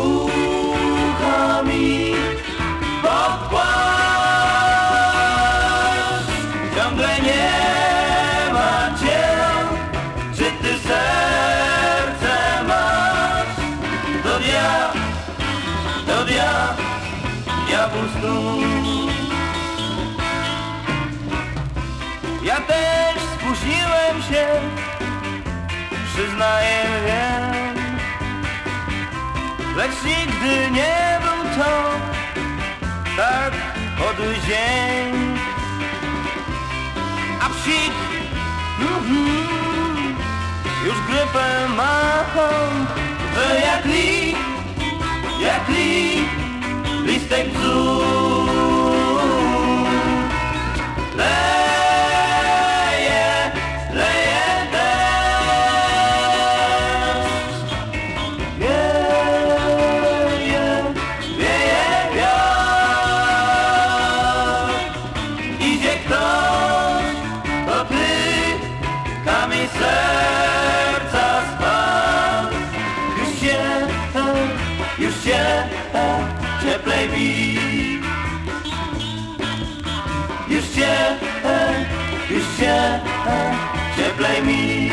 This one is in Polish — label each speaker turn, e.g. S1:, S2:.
S1: uszami pokład Ciągle nie ma cię Czy ty serce masz? Do dia, do dia Ja pustu Ja też spóźniłem się Przyznaję, wiem Nigdy nie był to tak podły dzień. A psik, mhm, już grypę ma, jak li, jak li, listek bzu. Oczami serca spał Już się, już się cieplej mi, Już się, już się cieplej mi.